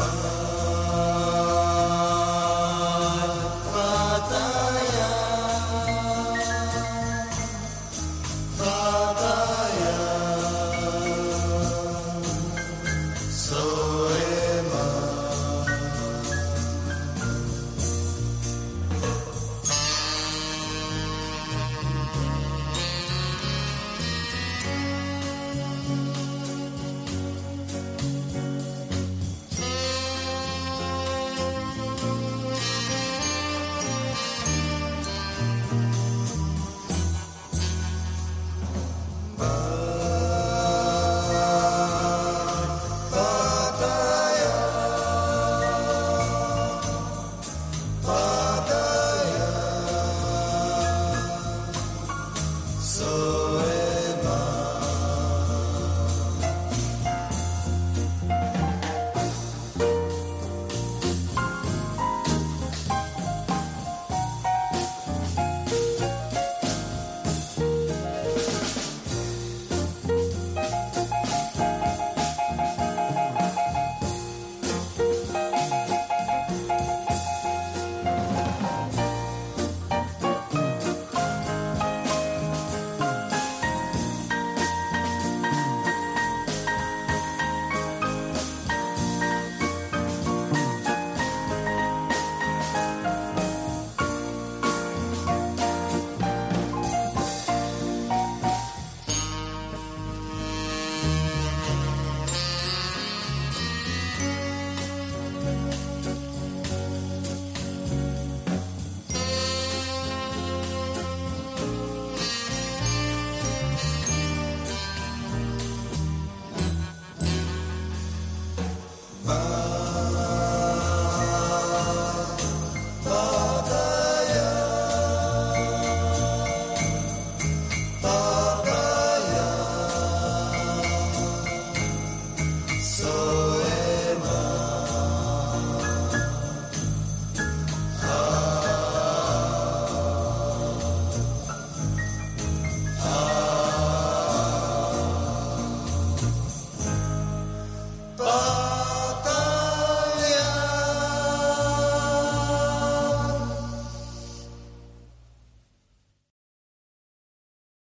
Bye.